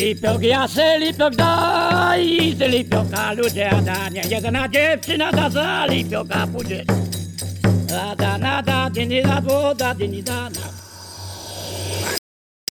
Lipiok ja se lipiok daj, z lipioka ludzie danie. Jedna dziewczyna da za lipioka pójdzie. Da da na da, dyni da, bo da dyni da na.